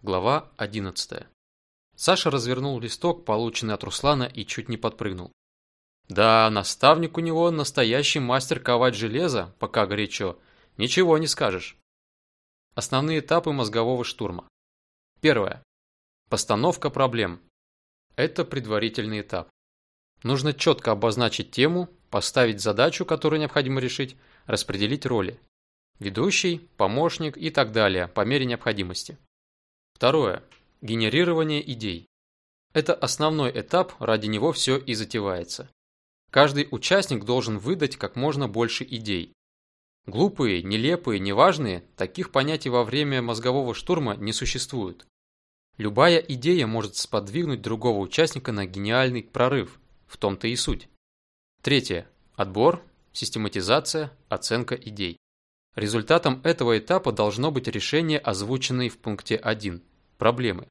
Глава 11. Саша развернул листок, полученный от Руслана, и чуть не подпрыгнул. Да, наставник у него настоящий мастер ковать железо, пока горячо. Ничего не скажешь. Основные этапы мозгового штурма. Первое. Постановка проблем. Это предварительный этап. Нужно четко обозначить тему, поставить задачу, которую необходимо решить, распределить роли. Ведущий, помощник и так далее, по мере необходимости. Второе. Генерирование идей. Это основной этап, ради него все и затевается. Каждый участник должен выдать как можно больше идей. Глупые, нелепые, неважные, таких понятий во время мозгового штурма не существует. Любая идея может сподвигнуть другого участника на гениальный прорыв, в том-то и суть. Третье. Отбор, систематизация, оценка идей. Результатом этого этапа должно быть решение, озвученное в пункте 1 проблемы.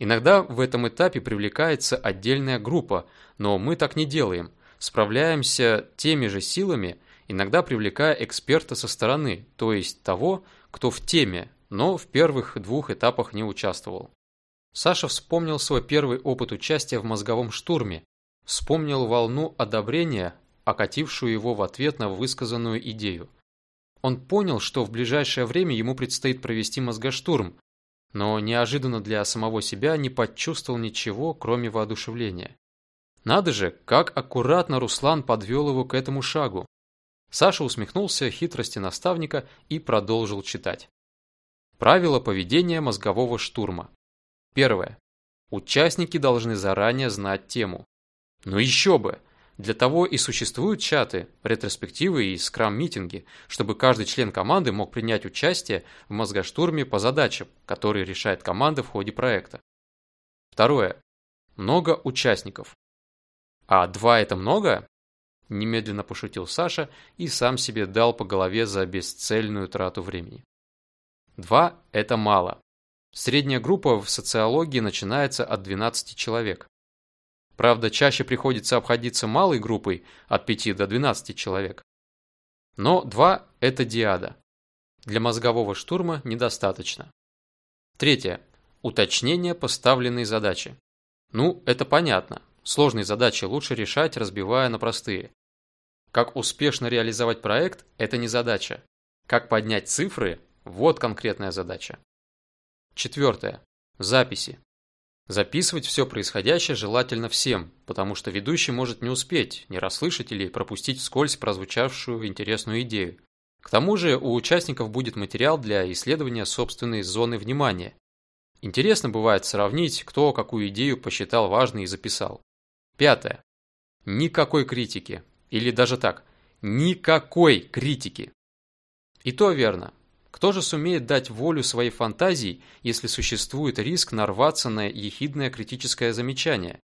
Иногда в этом этапе привлекается отдельная группа, но мы так не делаем. Справляемся теми же силами, иногда привлекая эксперта со стороны, то есть того, кто в теме, но в первых двух этапах не участвовал. Саша вспомнил свой первый опыт участия в мозговом штурме, вспомнил волну одобрения, окатившую его в ответ на высказанную идею. Он понял, что в ближайшее время ему предстоит провести мозгоштурм, но неожиданно для самого себя не почувствовал ничего, кроме воодушевления. Надо же, как аккуратно Руслан подвел его к этому шагу. Саша усмехнулся хитрости наставника и продолжил читать. Правила поведения мозгового штурма. Первое. Участники должны заранее знать тему. Ну еще бы! Для того и существуют чаты, ретроспективы и скрам-митинги, чтобы каждый член команды мог принять участие в мозгоштурме по задачам, которые решает команда в ходе проекта. Второе. Много участников. А два это много? Немедленно пошутил Саша и сам себе дал по голове за бесцельную трату времени. Два – это мало. Средняя группа в социологии начинается от 12 человек. Правда, чаще приходится обходиться малой группой от 5 до 12 человек. Но 2 – это диада. Для мозгового штурма недостаточно. Третье. Уточнение поставленной задачи. Ну, это понятно. Сложные задачи лучше решать, разбивая на простые. Как успешно реализовать проект – это не задача. Как поднять цифры – вот конкретная задача. Четвертое. Записи. Записывать все происходящее желательно всем, потому что ведущий может не успеть, не расслышать или пропустить вскользь прозвучавшую интересную идею. К тому же у участников будет материал для исследования собственной зоны внимания. Интересно бывает сравнить, кто какую идею посчитал важной и записал. Пятое. Никакой критики. Или даже так, никакой критики. И то верно. Кто же сумеет дать волю своей фантазии, если существует риск нарваться на ехидное критическое замечание?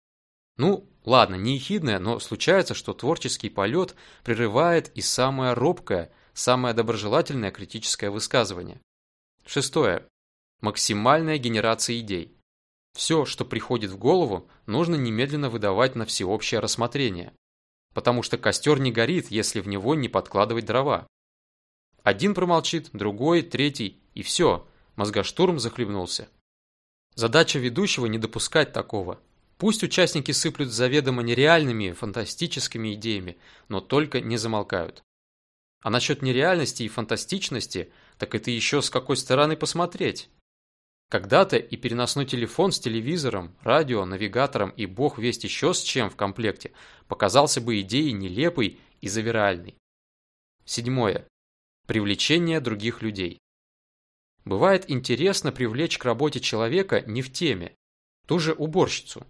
Ну, ладно, не ехидное, но случается, что творческий полет прерывает и самое робкое, самое доброжелательное критическое высказывание. Шестое. Максимальная генерация идей. Все, что приходит в голову, нужно немедленно выдавать на всеобщее рассмотрение. Потому что костер не горит, если в него не подкладывать дрова. Один промолчит, другой, третий, и все, мозгоштурм захлебнулся. Задача ведущего не допускать такого. Пусть участники сыплют заведомо нереальными, фантастическими идеями, но только не замолкают. А насчет нереальности и фантастичности, так это еще с какой стороны посмотреть. Когда-то и переносной телефон с телевизором, радио, навигатором и бог весть еще с чем в комплекте показался бы идеей нелепой и завиральной. Седьмое. Привлечение других людей. Бывает интересно привлечь к работе человека не в теме, ту же уборщицу.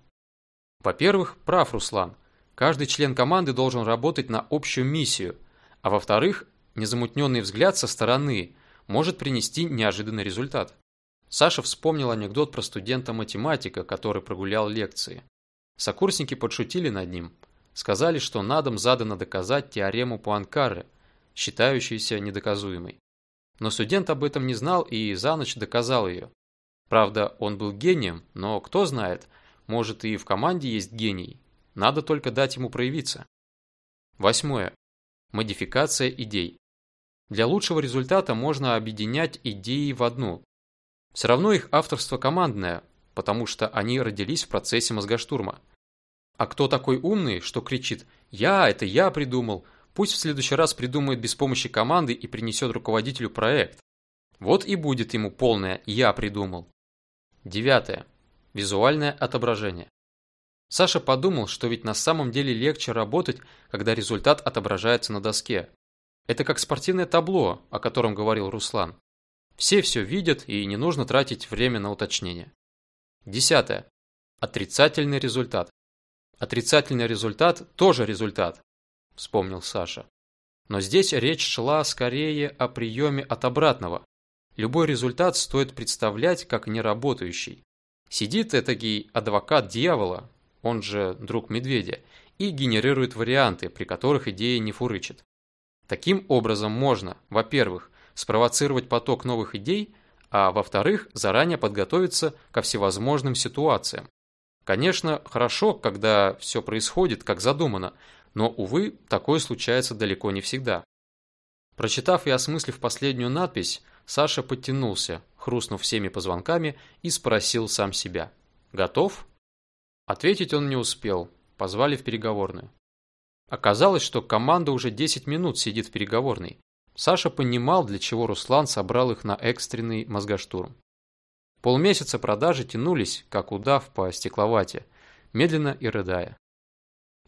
Во-первых, прав Руслан, каждый член команды должен работать на общую миссию, а во-вторых, незамутненный взгляд со стороны может принести неожиданный результат. Саша вспомнил анекдот про студента-математика, который прогулял лекции. Сокурсники подшутили над ним. Сказали, что на дом задано доказать теорему Пуанкаре – считающейся недоказуемой. Но студент об этом не знал и за ночь доказал ее. Правда, он был гением, но кто знает, может и в команде есть гений. Надо только дать ему проявиться. Восьмое. Модификация идей. Для лучшего результата можно объединять идеи в одну. Все равно их авторство командное, потому что они родились в процессе мозгоштурма. А кто такой умный, что кричит «Я, это я придумал», пусть в следующий раз придумает без помощи команды и принесет руководителю проект. Вот и будет ему полное «Я придумал». Девятое. Визуальное отображение. Саша подумал, что ведь на самом деле легче работать, когда результат отображается на доске. Это как спортивное табло, о котором говорил Руслан. Все все видят и не нужно тратить время на уточнение. Десятое. Отрицательный результат. Отрицательный результат тоже результат, вспомнил Саша. Но здесь речь шла скорее о приеме от обратного. Любой результат стоит представлять как неработающий. Сидит этакий адвокат дьявола, он же друг медведя, и генерирует варианты, при которых идея не фурычит. Таким образом можно, во-первых, спровоцировать поток новых идей, а во-вторых, заранее подготовиться ко всевозможным ситуациям. Конечно, хорошо, когда все происходит, как задумано, но, увы, такое случается далеко не всегда. Прочитав и осмыслив последнюю надпись, Саша подтянулся, хрустнув всеми позвонками, и спросил сам себя. «Готов?» Ответить он не успел, позвали в переговорную. Оказалось, что команда уже 10 минут сидит в переговорной. Саша понимал, для чего Руслан собрал их на экстренный мозгоштурм. Полмесяца продажи тянулись, как удав по стекловате, медленно и рыдая.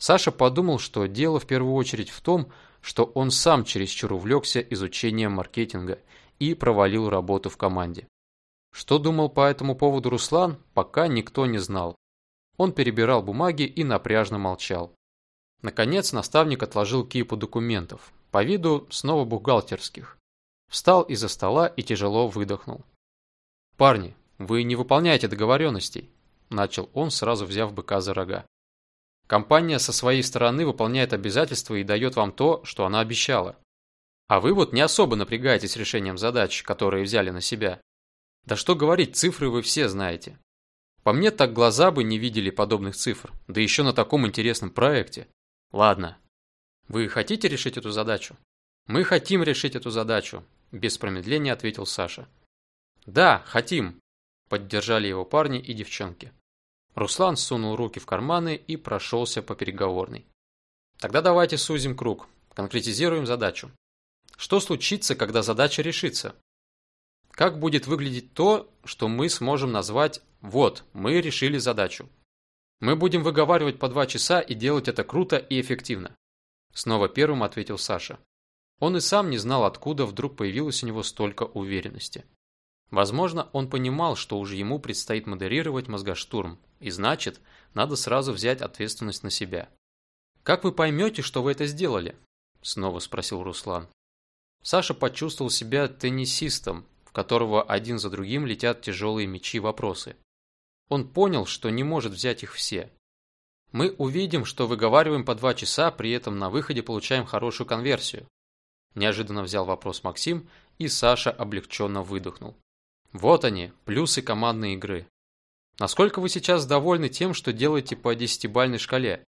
Саша подумал, что дело в первую очередь в том, что он сам чересчур увлекся изучением маркетинга и провалил работу в команде. Что думал по этому поводу Руслан, пока никто не знал. Он перебирал бумаги и напряжно молчал. Наконец наставник отложил кипу документов, по виду снова бухгалтерских. Встал из-за стола и тяжело выдохнул. «Парни, вы не выполняете договоренностей», – начал он, сразу взяв быка за рога. «Компания со своей стороны выполняет обязательства и дает вам то, что она обещала. А вы вот не особо напрягаетесь решением задач, которые взяли на себя. Да что говорить, цифры вы все знаете. По мне так глаза бы не видели подобных цифр, да еще на таком интересном проекте. Ладно. Вы хотите решить эту задачу? Мы хотим решить эту задачу, без промедления ответил Саша. Да, хотим, поддержали его парни и девчонки. Руслан сунул руки в карманы и прошелся по переговорной. Тогда давайте сузим круг, конкретизируем задачу. Что случится, когда задача решится? Как будет выглядеть то, что мы сможем назвать «вот, мы решили задачу». Мы будем выговаривать по два часа и делать это круто и эффективно. Снова первым ответил Саша. Он и сам не знал, откуда вдруг появилось у него столько уверенности. Возможно, он понимал, что уже ему предстоит модерировать мозгоштурм, и значит, надо сразу взять ответственность на себя. «Как вы поймете, что вы это сделали?» – снова спросил Руслан. Саша почувствовал себя теннисистом, в которого один за другим летят тяжелые мечи вопросы. Он понял, что не может взять их все. Мы увидим, что выговариваем по два часа, при этом на выходе получаем хорошую конверсию. Неожиданно взял вопрос Максим, и Саша облегченно выдохнул. Вот они, плюсы командной игры. Насколько вы сейчас довольны тем, что делаете по десятибальной шкале?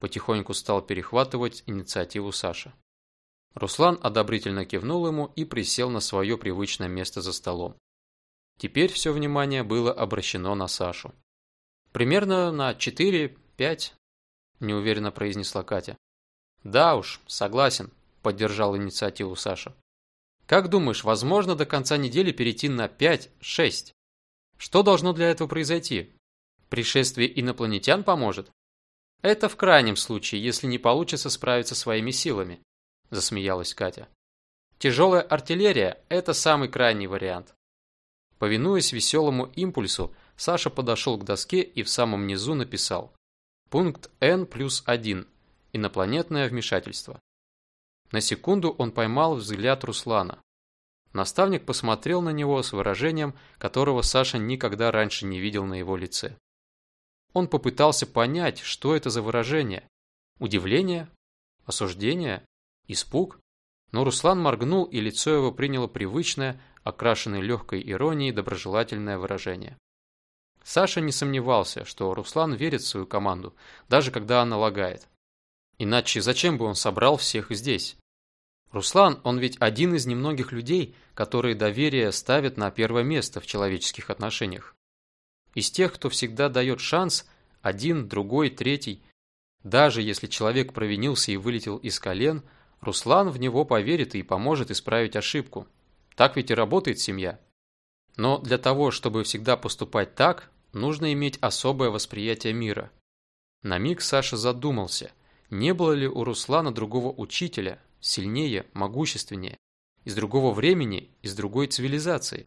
Потихоньку стал перехватывать инициативу Саша. Руслан одобрительно кивнул ему и присел на свое привычное место за столом. Теперь все внимание было обращено на Сашу. «Примерно на 4-5», – неуверенно произнесла Катя. «Да уж, согласен», – поддержал инициативу Саша. «Как думаешь, возможно до конца недели перейти на 5-6? Что должно для этого произойти? Пришествие инопланетян поможет? Это в крайнем случае, если не получится справиться своими силами. – засмеялась Катя. «Тяжелая артиллерия – это самый крайний вариант». Повинуясь веселому импульсу, Саша подошел к доске и в самом низу написал «Пункт N плюс 1. Инопланетное вмешательство». На секунду он поймал взгляд Руслана. Наставник посмотрел на него с выражением, которого Саша никогда раньше не видел на его лице. Он попытался понять, что это за выражение. Удивление? Осуждение? Испуг? Но Руслан моргнул, и лицо его приняло привычное, окрашенное легкой иронией доброжелательное выражение. Саша не сомневался, что Руслан верит в свою команду, даже когда она лагает. Иначе зачем бы он собрал всех здесь? Руслан, он ведь один из немногих людей, которые доверие ставят на первое место в человеческих отношениях. Из тех, кто всегда дает шанс, один, другой, третий. Даже если человек провинился и вылетел из колен, Руслан в него поверит и поможет исправить ошибку. Так ведь и работает семья. Но для того, чтобы всегда поступать так, нужно иметь особое восприятие мира. На миг Саша задумался, не было ли у Руслана другого учителя, сильнее, могущественнее, из другого времени, из другой цивилизации.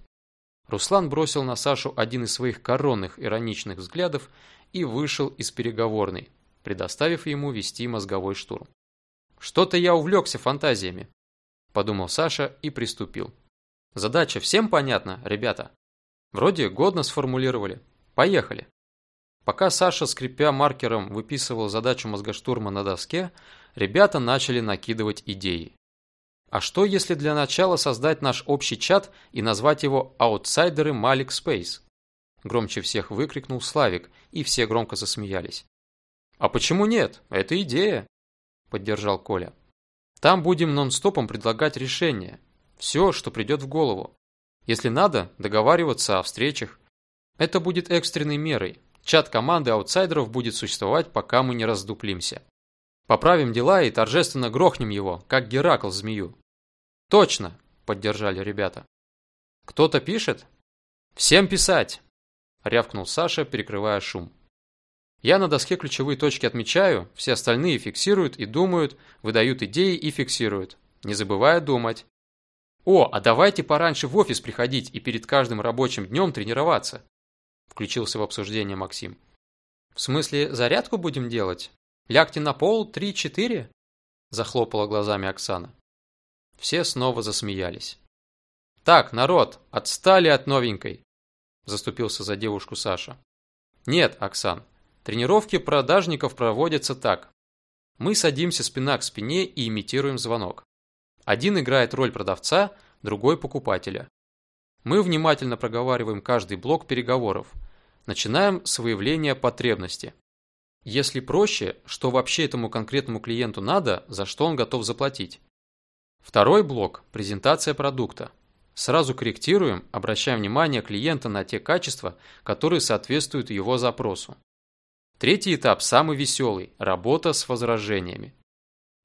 Руслан бросил на Сашу один из своих коронных ироничных взглядов и вышел из переговорной, предоставив ему вести мозговой штурм. «Что-то я увлекся фантазиями», – подумал Саша и приступил. «Задача всем понятна, ребята? Вроде годно сформулировали. Поехали». Пока Саша, скрипя маркером, выписывал задачу мозгоштурма на доске, ребята начали накидывать идеи. А что, если для начала создать наш общий чат и назвать его «Аутсайдеры Малик Спейс»? Громче всех выкрикнул Славик, и все громко засмеялись. «А почему нет? Это идея!» Поддержал Коля. «Там будем нон-стопом предлагать решения. Все, что придет в голову. Если надо, договариваться о встречах. Это будет экстренной мерой, Чат команды аутсайдеров будет существовать, пока мы не раздуплимся. Поправим дела и торжественно грохнем его, как Геракл змею. Точно, поддержали ребята. Кто-то пишет? Всем писать, рявкнул Саша, перекрывая шум. Я на доске ключевые точки отмечаю, все остальные фиксируют и думают, выдают идеи и фиксируют, не забывая думать. О, а давайте пораньше в офис приходить и перед каждым рабочим днем тренироваться. Включился в обсуждение Максим. В смысле, зарядку будем делать? Лягте на пол, три-четыре? Захлопала глазами Оксана. Все снова засмеялись. Так, народ, отстали от новенькой. Заступился за девушку Саша. Нет, Оксан, тренировки продажников проводятся так. Мы садимся спина к спине и имитируем звонок. Один играет роль продавца, другой покупателя. Мы внимательно проговариваем каждый блок переговоров. Начинаем с выявления потребности. Если проще, что вообще этому конкретному клиенту надо, за что он готов заплатить. Второй блок – презентация продукта. Сразу корректируем, обращаем внимание клиента на те качества, которые соответствуют его запросу. Третий этап самый веселый – работа с возражениями.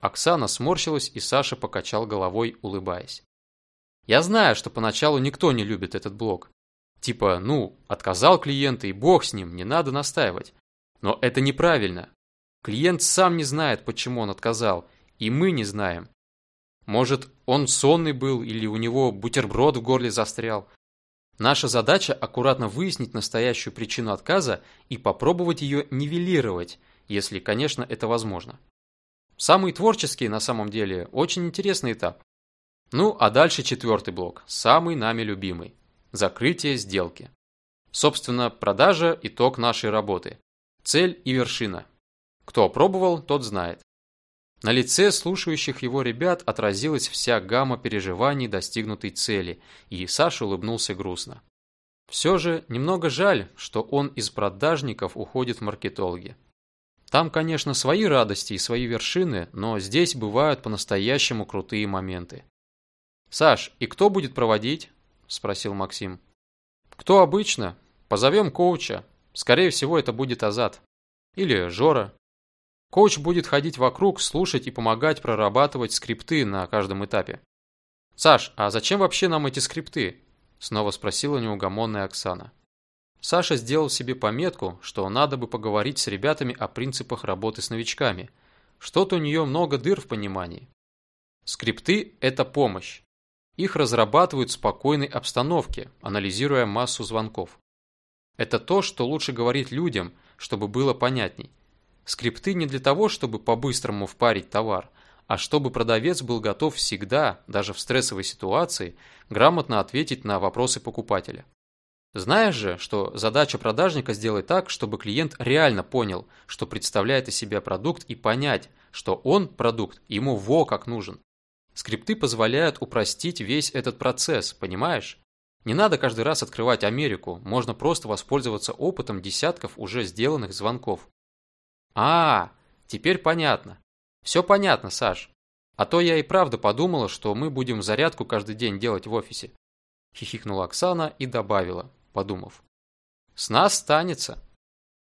Оксана сморщилась, и Саша покачал головой, улыбаясь. Я знаю, что поначалу никто не любит этот блок. Типа, ну, отказал клиент и бог с ним, не надо настаивать. Но это неправильно. Клиент сам не знает, почему он отказал, и мы не знаем. Может, он сонный был или у него бутерброд в горле застрял. Наша задача аккуратно выяснить настоящую причину отказа и попробовать ее нивелировать, если, конечно, это возможно. Самый творческий, на самом деле, очень интересный этап. Ну, а дальше четвертый блок, самый нами любимый. Закрытие сделки. Собственно, продажа – итог нашей работы. Цель и вершина. Кто опробовал, тот знает. На лице слушающих его ребят отразилась вся гамма переживаний достигнутой цели, и Саша улыбнулся грустно. Все же немного жаль, что он из продажников уходит в маркетологи. Там, конечно, свои радости и свои вершины, но здесь бывают по-настоящему крутые моменты. «Саш, и кто будет проводить?» – спросил Максим. «Кто обычно? Позовем коуча. Скорее всего, это будет Азат. Или Жора. Коуч будет ходить вокруг, слушать и помогать прорабатывать скрипты на каждом этапе. «Саш, а зачем вообще нам эти скрипты?» – снова спросила неугомонная Оксана. Саша сделал себе пометку, что надо бы поговорить с ребятами о принципах работы с новичками. Что-то у нее много дыр в понимании. Скрипты – это помощь. Их разрабатывают в спокойной обстановке, анализируя массу звонков. Это то, что лучше говорить людям, чтобы было понятней. Скрипты не для того, чтобы по-быстрому впарить товар, а чтобы продавец был готов всегда, даже в стрессовой ситуации, грамотно ответить на вопросы покупателя. Знаешь же, что задача продажника сделать так, чтобы клиент реально понял, что представляет из себя продукт и понять, что он, продукт, ему во как нужен. Скрипты позволяют упростить весь этот процесс, понимаешь? Не надо каждый раз открывать Америку, можно просто воспользоваться опытом десятков уже сделанных звонков. А, теперь понятно. Все понятно, Саш. А то я и правда подумала, что мы будем зарядку каждый день делать в офисе. Хихикнула Оксана и добавила, подумав. С нас станется.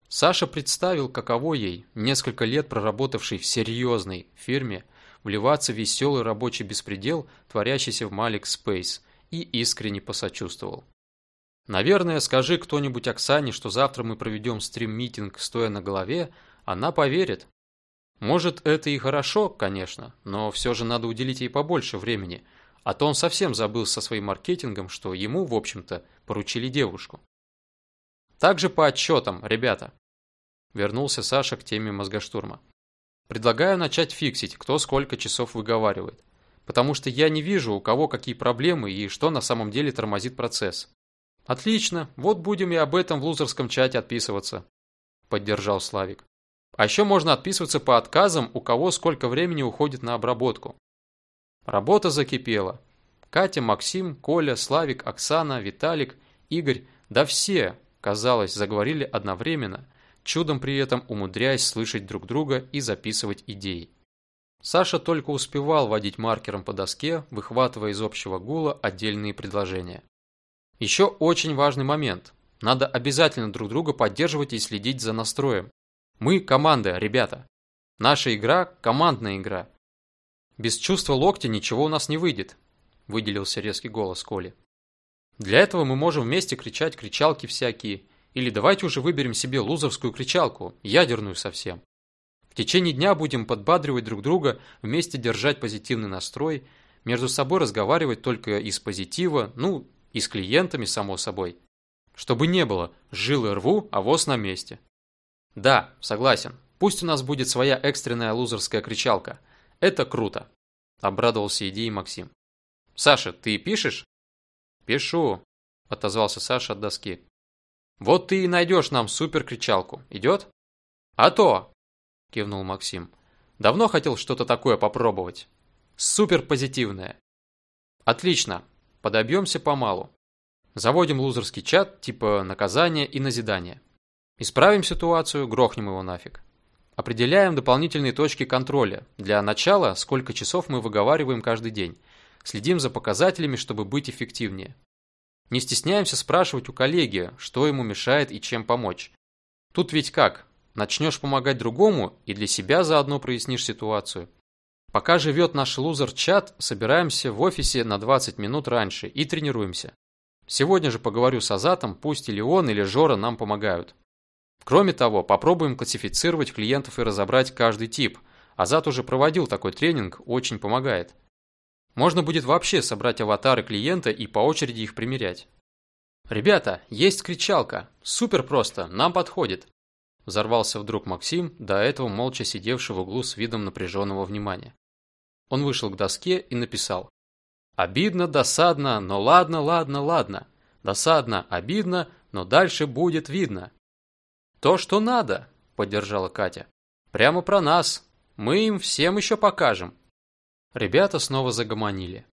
Саша представил, каково ей, несколько лет проработавшей в серьезной фирме, вливаться в веселый рабочий беспредел, творящийся в Малик Спейс, и искренне посочувствовал. Наверное, скажи кто-нибудь Оксане, что завтра мы проведем стрим-митинг, стоя на голове, она поверит. Может, это и хорошо, конечно, но все же надо уделить ей побольше времени, а то он совсем забыл со своим маркетингом, что ему, в общем-то, поручили девушку. Также по отчетам, ребята. Вернулся Саша к теме мозгоштурма. Предлагаю начать фиксить, кто сколько часов выговаривает. Потому что я не вижу, у кого какие проблемы и что на самом деле тормозит процесс. Отлично, вот будем и об этом в лузерском чате отписываться. Поддержал Славик. А еще можно отписываться по отказам, у кого сколько времени уходит на обработку. Работа закипела. Катя, Максим, Коля, Славик, Оксана, Виталик, Игорь, да все, казалось, заговорили одновременно, чудом при этом умудряясь слышать друг друга и записывать идеи. Саша только успевал водить маркером по доске, выхватывая из общего гула отдельные предложения. Еще очень важный момент. Надо обязательно друг друга поддерживать и следить за настроем. Мы команда, ребята. Наша игра – командная игра. Без чувства локтя ничего у нас не выйдет, выделился резкий голос Коли. Для этого мы можем вместе кричать кричалки всякие, или давайте уже выберем себе лузовскую кричалку, ядерную совсем. В течение дня будем подбадривать друг друга, вместе держать позитивный настрой, между собой разговаривать только из позитива, ну, и с клиентами, само собой. Чтобы не было «жилы рву, а воз на месте». Да, согласен, пусть у нас будет своя экстренная лузерская кричалка. Это круто, обрадовался идеей Максим. Саша, ты пишешь? «Пишу», – отозвался Саша от доски. «Вот ты и найдешь нам супер-кричалку. Идет?» «А то!» – кивнул Максим. «Давно хотел что-то такое попробовать. Супер-позитивное». «Отлично. Подобьемся помалу. Заводим лузерский чат, типа наказания и назидания. Исправим ситуацию, грохнем его нафиг. Определяем дополнительные точки контроля. Для начала, сколько часов мы выговариваем каждый день – Следим за показателями, чтобы быть эффективнее. Не стесняемся спрашивать у коллеги, что ему мешает и чем помочь. Тут ведь как? Начнешь помогать другому и для себя заодно прояснишь ситуацию. Пока живет наш лузер-чат, собираемся в офисе на 20 минут раньше и тренируемся. Сегодня же поговорю с Азатом, пусть или он, или Жора нам помогают. Кроме того, попробуем классифицировать клиентов и разобрать каждый тип. Азат уже проводил такой тренинг, очень помогает. Можно будет вообще собрать аватары клиента и по очереди их примерять. «Ребята, есть кричалка! Супер просто, нам подходит!» Взорвался вдруг Максим, до этого молча сидевший в углу с видом напряженного внимания. Он вышел к доске и написал. «Обидно, досадно, но ладно, ладно, ладно. Досадно, обидно, но дальше будет видно». «То, что надо», — поддержала Катя. «Прямо про нас. Мы им всем еще покажем. Ребята снова загомонили.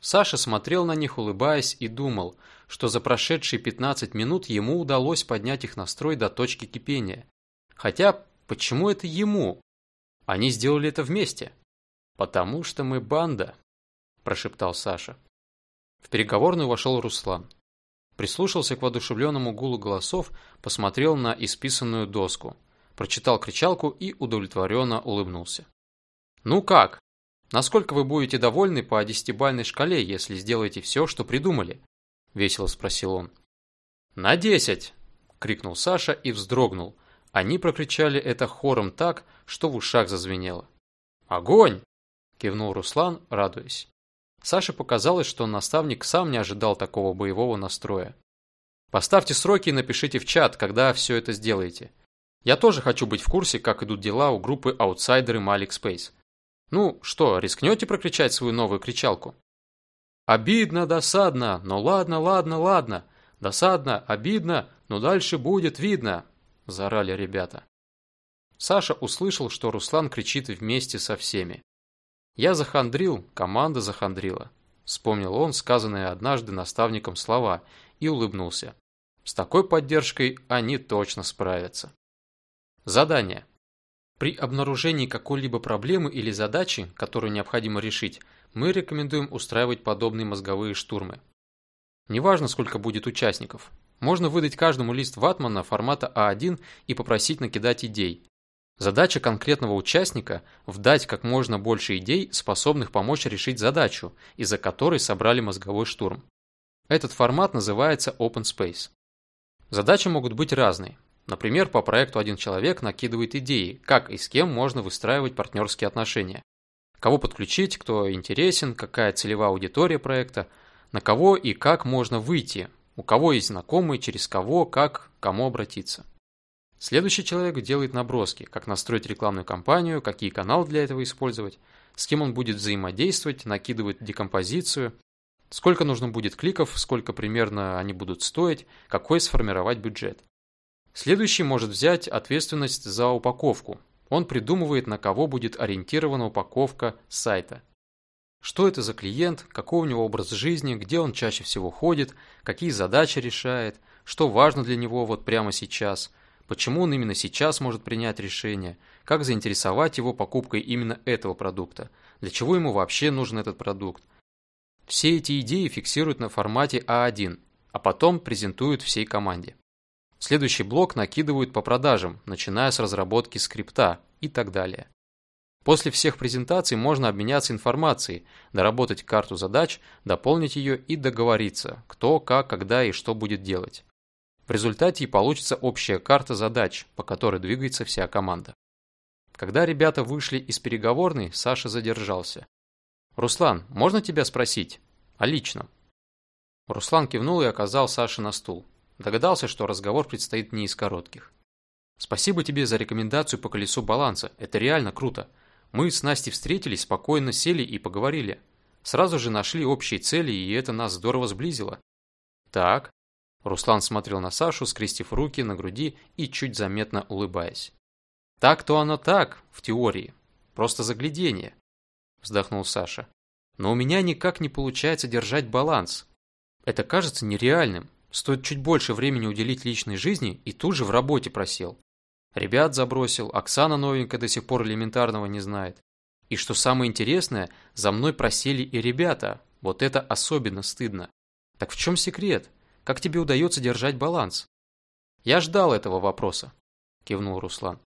Саша смотрел на них, улыбаясь, и думал, что за прошедшие 15 минут ему удалось поднять их настрой до точки кипения. Хотя, почему это ему? Они сделали это вместе. «Потому что мы банда», – прошептал Саша. В переговорную вошел Руслан. Прислушался к воодушевленному гулу голосов, посмотрел на исписанную доску, прочитал кричалку и удовлетворенно улыбнулся. «Ну как?» Насколько вы будете довольны по десятибальной шкале, если сделаете все, что придумали? Весело спросил он. На десять! Крикнул Саша и вздрогнул. Они прокричали это хором так, что в ушах зазвенело. Огонь! Кивнул Руслан, радуясь. Саше показалось, что наставник сам не ожидал такого боевого настроя. Поставьте сроки и напишите в чат, когда все это сделаете. Я тоже хочу быть в курсе, как идут дела у группы аутсайдеры Malik Space. Ну, что, рискнете прокричать свою новую кричалку? Обидно, досадно, но ладно, ладно, ладно. Досадно, обидно, но дальше будет видно, заорали ребята. Саша услышал, что Руслан кричит вместе со всеми. Я захандрил, команда захандрила. Вспомнил он сказанные однажды наставником слова и улыбнулся. С такой поддержкой они точно справятся. Задание. При обнаружении какой-либо проблемы или задачи, которую необходимо решить, мы рекомендуем устраивать подобные мозговые штурмы. Неважно, сколько будет участников. Можно выдать каждому лист ватмана формата А1 и попросить накидать идей. Задача конкретного участника – вдать как можно больше идей, способных помочь решить задачу, из-за которой собрали мозговой штурм. Этот формат называется Open Space. Задачи могут быть разные. Например, по проекту один человек накидывает идеи, как и с кем можно выстраивать партнерские отношения. Кого подключить, кто интересен, какая целевая аудитория проекта, на кого и как можно выйти, у кого есть знакомые, через кого, как, кому обратиться. Следующий человек делает наброски, как настроить рекламную кампанию, какие каналы для этого использовать, с кем он будет взаимодействовать, накидывает декомпозицию, сколько нужно будет кликов, сколько примерно они будут стоить, какой сформировать бюджет. Следующий может взять ответственность за упаковку. Он придумывает, на кого будет ориентирована упаковка сайта. Что это за клиент, какой у него образ жизни, где он чаще всего ходит, какие задачи решает, что важно для него вот прямо сейчас, почему он именно сейчас может принять решение, как заинтересовать его покупкой именно этого продукта, для чего ему вообще нужен этот продукт. Все эти идеи фиксируют на формате А1, а потом презентуют всей команде. Следующий блок накидывают по продажам, начиная с разработки скрипта и так далее. После всех презентаций можно обменяться информацией, доработать карту задач, дополнить ее и договориться, кто, как, когда и что будет делать. В результате и получится общая карта задач, по которой двигается вся команда. Когда ребята вышли из переговорной, Саша задержался. «Руслан, можно тебя спросить? О личном?» Руслан кивнул и оказал Саше на стул. Догадался, что разговор предстоит не из коротких. «Спасибо тебе за рекомендацию по колесу баланса. Это реально круто. Мы с Настей встретились, спокойно сели и поговорили. Сразу же нашли общие цели, и это нас здорово сблизило». «Так». Руслан смотрел на Сашу, скрестив руки на груди и чуть заметно улыбаясь. «Так-то оно так, в теории. Просто заглядение», – вздохнул Саша. «Но у меня никак не получается держать баланс. Это кажется нереальным. Стоит чуть больше времени уделить личной жизни, и тут же в работе просел. Ребят забросил, Оксана новенькая до сих пор элементарного не знает. И что самое интересное, за мной просели и ребята. Вот это особенно стыдно. Так в чем секрет? Как тебе удается держать баланс? Я ждал этого вопроса, кивнул Руслан.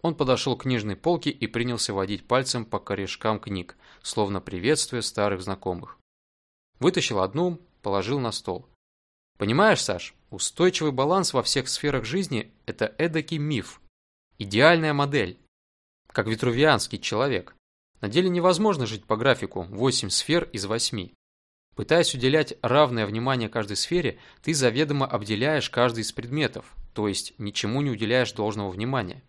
Он подошел к книжной полке и принялся водить пальцем по корешкам книг, словно приветствуя старых знакомых. Вытащил одну, положил на стол. Понимаешь, Саш, устойчивый баланс во всех сферах жизни – это эдакий миф. Идеальная модель. Как витрувианский человек. На деле невозможно жить по графику 8 сфер из 8. Пытаясь уделять равное внимание каждой сфере, ты заведомо обделяешь каждый из предметов, то есть ничему не уделяешь должного внимания.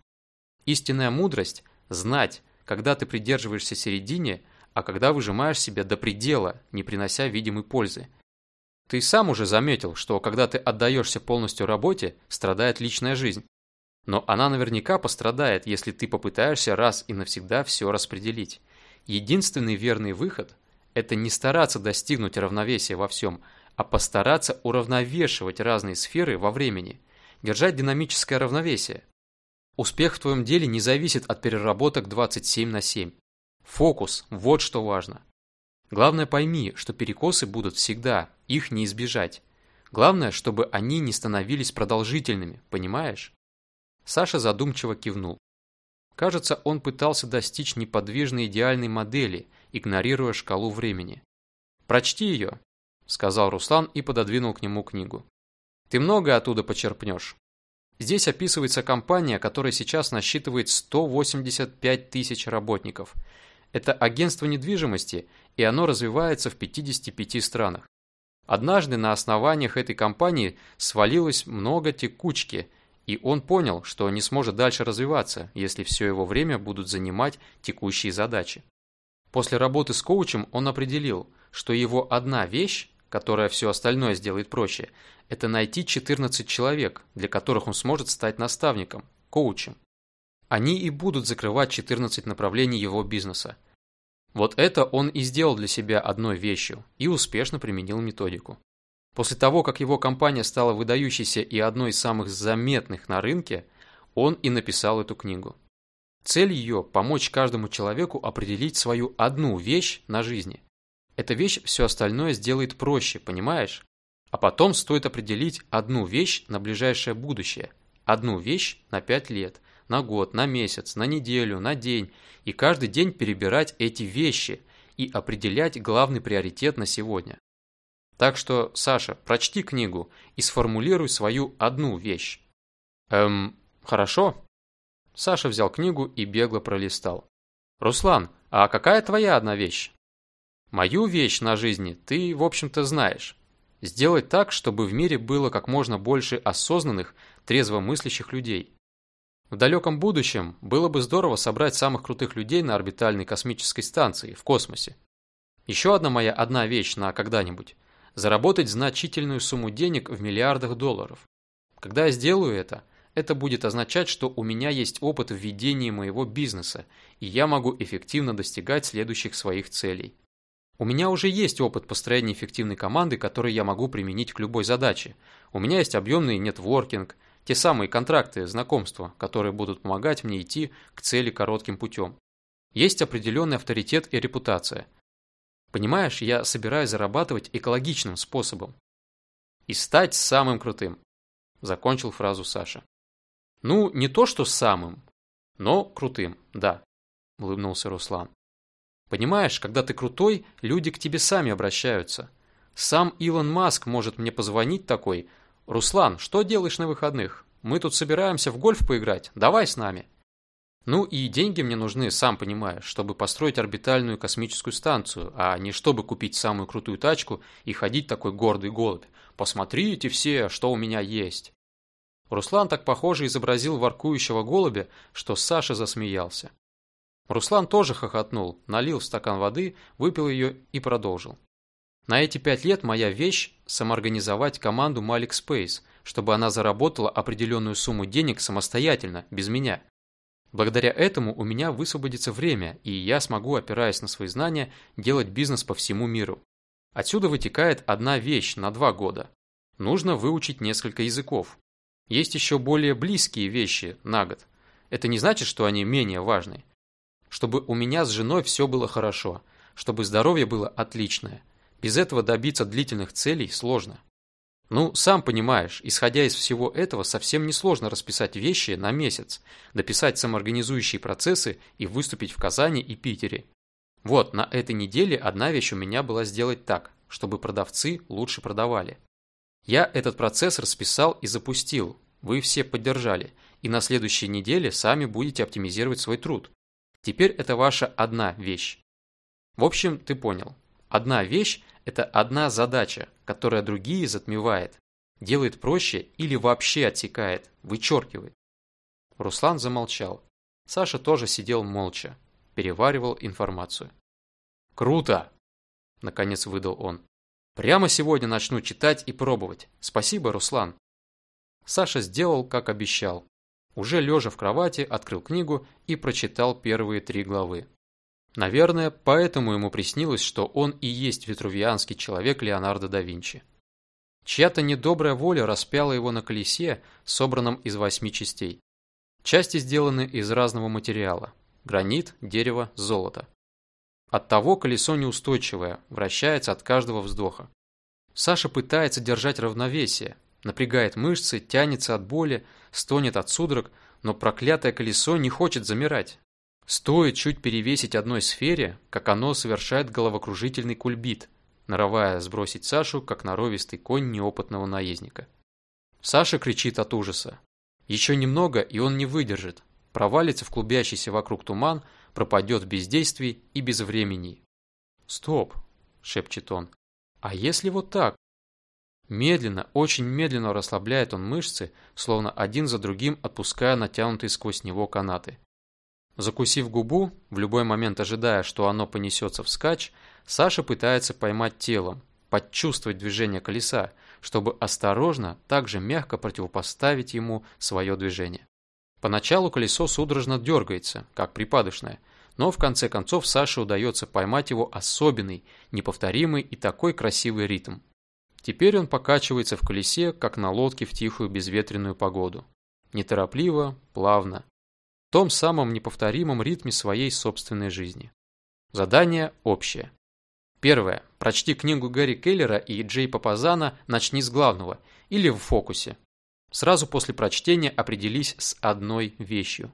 Истинная мудрость – знать, когда ты придерживаешься середине, а когда выжимаешь себя до предела, не принося видимой пользы – ты сам уже заметил, что когда ты отдаешься полностью работе, страдает личная жизнь. Но она наверняка пострадает, если ты попытаешься раз и навсегда все распределить. Единственный верный выход – это не стараться достигнуть равновесия во всем, а постараться уравновешивать разные сферы во времени, держать динамическое равновесие. Успех в твоем деле не зависит от переработок 27 на 7. Фокус – вот что важно. Главное пойми, что перекосы будут всегда, их не избежать. Главное, чтобы они не становились продолжительными, понимаешь? Саша задумчиво кивнул. Кажется, он пытался достичь неподвижной идеальной модели, игнорируя шкалу времени. «Прочти ее», — сказал Руслан и пододвинул к нему книгу. «Ты много оттуда почерпнешь. Здесь описывается компания, которая сейчас насчитывает 185 тысяч работников — это агентство недвижимости, и оно развивается в 55 странах. Однажды на основаниях этой компании свалилось много текучки, и он понял, что не сможет дальше развиваться, если все его время будут занимать текущие задачи. После работы с коучем он определил, что его одна вещь, которая все остальное сделает проще, это найти 14 человек, для которых он сможет стать наставником, коучем. Они и будут закрывать 14 направлений его бизнеса. Вот это он и сделал для себя одной вещью и успешно применил методику. После того, как его компания стала выдающейся и одной из самых заметных на рынке, он и написал эту книгу. Цель ее – помочь каждому человеку определить свою одну вещь на жизни. Эта вещь все остальное сделает проще, понимаешь? А потом стоит определить одну вещь на ближайшее будущее, одну вещь на 5 лет, на год, на месяц, на неделю, на день, и каждый день перебирать эти вещи и определять главный приоритет на сегодня. Так что, Саша, прочти книгу и сформулируй свою одну вещь. Эм, хорошо. Саша взял книгу и бегло пролистал. Руслан, а какая твоя одна вещь? Мою вещь на жизни ты, в общем-то, знаешь. Сделать так, чтобы в мире было как можно больше осознанных, трезво мыслящих людей. В далеком будущем было бы здорово собрать самых крутых людей на орбитальной космической станции в космосе. Еще одна моя одна вещь на когда-нибудь – заработать значительную сумму денег в миллиардах долларов. Когда я сделаю это, это будет означать, что у меня есть опыт в ведении моего бизнеса, и я могу эффективно достигать следующих своих целей. У меня уже есть опыт построения эффективной команды, который я могу применить к любой задаче. У меня есть объемный нетворкинг, те самые контракты, знакомства, которые будут помогать мне идти к цели коротким путем. Есть определенный авторитет и репутация. Понимаешь, я собираюсь зарабатывать экологичным способом. И стать самым крутым. Закончил фразу Саша. Ну, не то что самым, но крутым, да. Улыбнулся Руслан. Понимаешь, когда ты крутой, люди к тебе сами обращаются. Сам Илон Маск может мне позвонить такой. «Руслан, что делаешь на выходных? Мы тут собираемся в гольф поиграть. Давай с нами». Ну и деньги мне нужны, сам понимаешь, чтобы построить орбитальную космическую станцию, а не чтобы купить самую крутую тачку и ходить такой гордый голубь. Посмотрите все, что у меня есть. Руслан так похоже изобразил воркующего голубя, что Саша засмеялся. Руслан тоже хохотнул, налил в стакан воды, выпил ее и продолжил. На эти пять лет моя вещь – самоорганизовать команду Malik Space, чтобы она заработала определенную сумму денег самостоятельно, без меня. Благодаря этому у меня высвободится время, и я смогу, опираясь на свои знания, делать бизнес по всему миру. Отсюда вытекает одна вещь на два года. Нужно выучить несколько языков. Есть еще более близкие вещи на год. Это не значит, что они менее важны чтобы у меня с женой все было хорошо, чтобы здоровье было отличное. Без этого добиться длительных целей сложно. Ну, сам понимаешь, исходя из всего этого, совсем несложно расписать вещи на месяц, дописать самоорганизующие процессы и выступить в Казани и Питере. Вот, на этой неделе одна вещь у меня была сделать так, чтобы продавцы лучше продавали. Я этот процесс расписал и запустил, вы все поддержали, и на следующей неделе сами будете оптимизировать свой труд. Теперь это ваша одна вещь. В общем, ты понял. Одна вещь – это одна задача, которая другие затмевает, делает проще или вообще отсекает, вычеркивает. Руслан замолчал. Саша тоже сидел молча, переваривал информацию. «Круто!» – наконец выдал он. «Прямо сегодня начну читать и пробовать. Спасибо, Руслан!» Саша сделал, как обещал. Уже лежа в кровати, открыл книгу и прочитал первые три главы. Наверное, поэтому ему приснилось, что он и есть ветрувианский человек Леонардо да Винчи. Чья-то недобрая воля распяла его на колесе, собранном из восьми частей. Части сделаны из разного материала – гранит, дерево, золото. Оттого колесо неустойчивое, вращается от каждого вздоха. Саша пытается держать равновесие, напрягает мышцы, тянется от боли, стонет от судорог, но проклятое колесо не хочет замирать. Стоит чуть перевесить одной сфере, как оно совершает головокружительный кульбит, норовая сбросить Сашу, как норовистый конь неопытного наездника. Саша кричит от ужаса. Еще немного, и он не выдержит, провалится в клубящийся вокруг туман, пропадет в бездействии и без времени. «Стоп!» – шепчет он. «А если вот так?» Медленно, очень медленно расслабляет он мышцы, словно один за другим отпуская натянутые сквозь него канаты. Закусив губу, в любой момент ожидая, что оно понесется вскачь, Саша пытается поймать телом, подчувствовать движение колеса, чтобы осторожно, также мягко противопоставить ему свое движение. Поначалу колесо судорожно дергается, как припадочное, но в конце концов Саше удается поймать его особенный, неповторимый и такой красивый ритм. Теперь он покачивается в колесе, как на лодке в тихую безветренную погоду. Неторопливо, плавно. Том самом неповторимом ритме своей собственной жизни. Задание общее. Первое. Прочти книгу Гэри Келлера и Джей Папазана «Начни с главного» или «В фокусе». Сразу после прочтения определись с одной вещью.